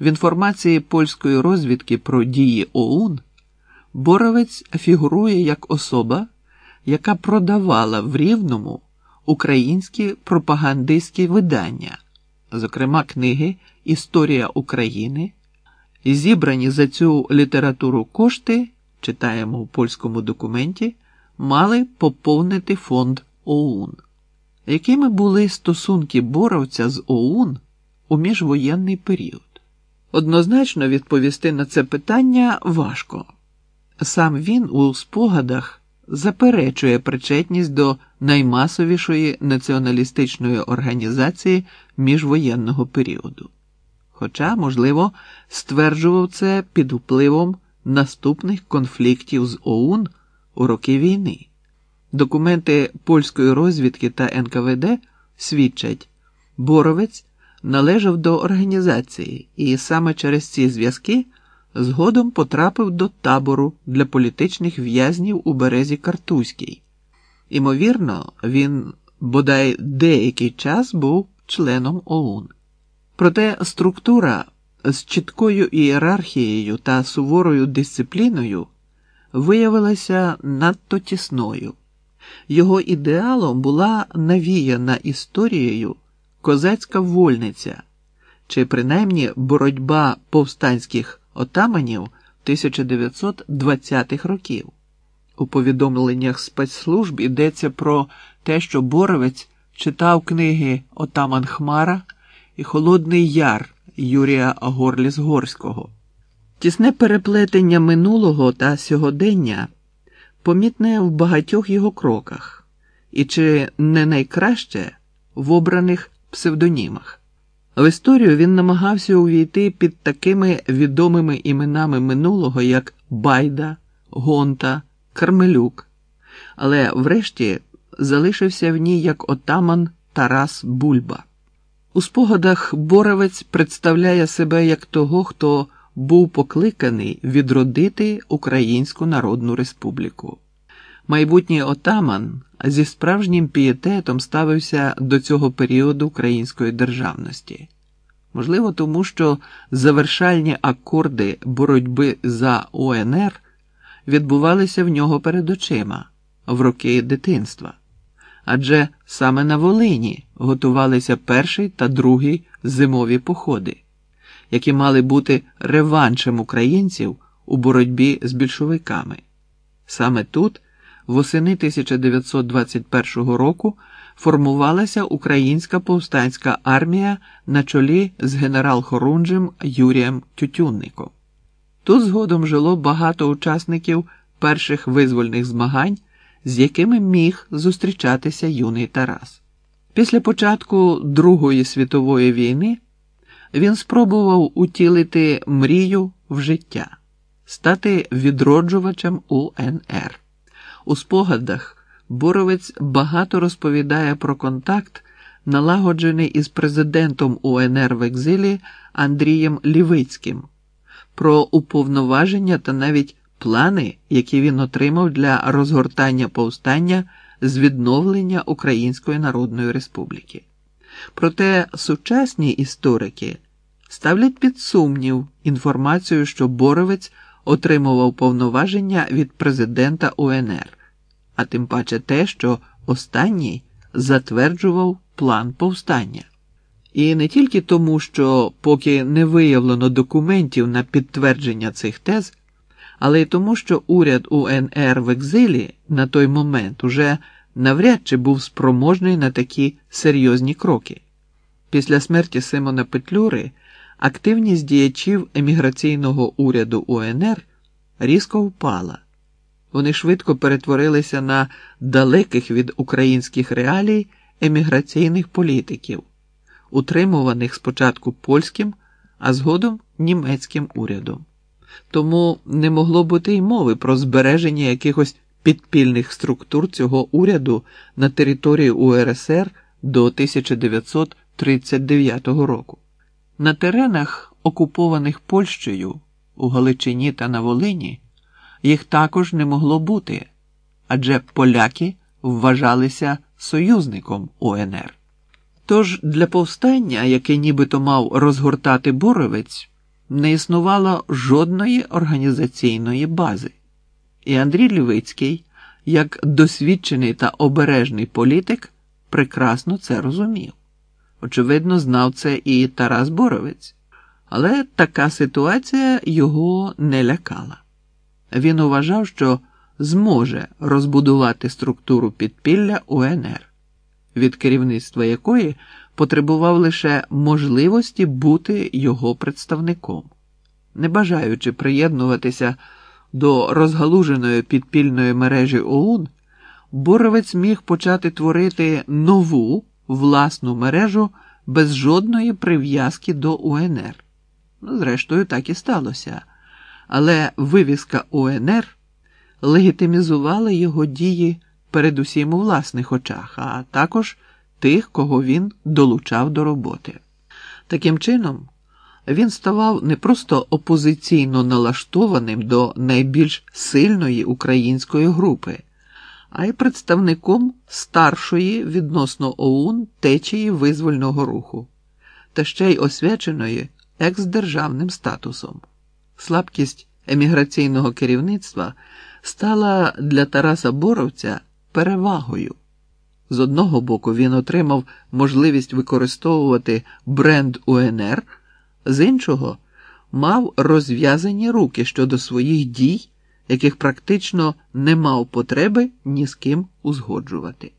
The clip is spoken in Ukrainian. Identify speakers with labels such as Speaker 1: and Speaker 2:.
Speaker 1: В інформації польської розвідки про дії ОУН Боровець фігурує як особа, яка продавала в Рівному українські пропагандистські видання, зокрема книги Історія України, зібрані за цю літературу кошти, читаємо в польському документі, мали поповнити фонд ОУН. Якими були стосунки боровця з ОУН у міжвоєнний період? Однозначно відповісти на це питання важко. Сам він у спогадах заперечує причетність до наймасовішої націоналістичної організації міжвоєнного періоду. Хоча, можливо, стверджував це під впливом наступних конфліктів з ОУН у роки війни. Документи польської розвідки та НКВД свідчать, Боровець належав до організації і саме через ці зв'язки згодом потрапив до табору для політичних в'язнів у березі Картузькій. Імовірно, він бодай деякий час був членом ОУН. Проте структура з чіткою ієрархією та суворою дисципліною виявилася надто тісною. Його ідеалом була навіяна історією козацька вольниця, чи принаймні боротьба повстанських отаманів 1920-х років. У повідомленнях спецслужб йдеться про те, що Боровець читав книги Отаман Хмара і Холодний Яр Юрія Горліс-Горського. Тісне переплетення минулого та сьогодення помітне в багатьох його кроках, і чи не найкраще в обраних псевдонімах. В історію він намагався увійти під такими відомими іменами минулого, як Байда, Гонта, Кармелюк, але врешті залишився в ній як отаман Тарас Бульба. У спогадах Боровець представляє себе як того, хто був покликаний відродити Українську Народну Республіку. Майбутній отаман зі справжнім пієтетом ставився до цього періоду української державності. Можливо, тому що завершальні акорди боротьби за ОНР відбувалися в нього перед очима в роки дитинства. Адже саме на Волині готувалися перший та другий зимові походи, які мали бути реваншем українців у боротьбі з більшовиками. Саме тут восени 1921 року формувалася українська повстанська армія на чолі з генерал-хорунжем Юрієм Тютюнником. Тут згодом жило багато учасників перших визвольних змагань, з якими міг зустрічатися юний Тарас. Після початку Другої світової війни він спробував утілити мрію в життя, стати відроджувачем УНР. У спогадах Боровець багато розповідає про контакт, налагоджений із президентом УНР в екзилі Андрієм Лівицьким, про уповноваження та навіть плани, які він отримав для розгортання повстання з відновлення Української Народної Республіки. Проте сучасні історики ставлять під сумнів інформацію, що Боровець отримував повноваження від президента УНР, а тим паче те, що останній затверджував план повстання. І не тільки тому, що поки не виявлено документів на підтвердження цих тез, але й тому, що уряд УНР в екзилі на той момент уже навряд чи був спроможний на такі серйозні кроки. Після смерті Симона Петлюри активність діячів еміграційного уряду УНР різко впала. Вони швидко перетворилися на далеких від українських реалій еміграційних політиків, утримуваних спочатку польським, а згодом німецьким урядом. Тому не могло бути й мови про збереження якихось підпільних структур цього уряду на території УРСР до 1939 року. На теренах, окупованих Польщею у Галичині та на Волині, їх також не могло бути, адже поляки вважалися союзником УНР. Тож для повстання, яке нібито мав розгортати Боровець, не існувало жодної організаційної бази. І Андрій Лівицький, як досвідчений та обережний політик, прекрасно це розумів. Очевидно, знав це і Тарас Боровець, але така ситуація його не лякала. Він вважав, що зможе розбудувати структуру підпілля УНР, від керівництва якої потребував лише можливості бути його представником, не бажаючи приєднуватися до розгалуженої підпільної мережі ОУН, Боровець міг почати творити нову власну мережу без жодної прив'язки до УНР. Ну, зрештою, так і сталося. Але вивіска УНР легітимізувала його дії передусім у власних очах, а також тих, кого він долучав до роботи. Таким чином, він ставав не просто опозиційно налаштованим до найбільш сильної української групи, а й представником старшої відносно ОУН течії визвольного руху, та ще й освяченої екс-державним статусом. Слабкість еміграційного керівництва стала для Тараса Боровця перевагою. З одного боку, він отримав можливість використовувати бренд УНР, з іншого мав розв'язані руки щодо своїх дій, яких практично не мав потреби ні з ким узгоджувати.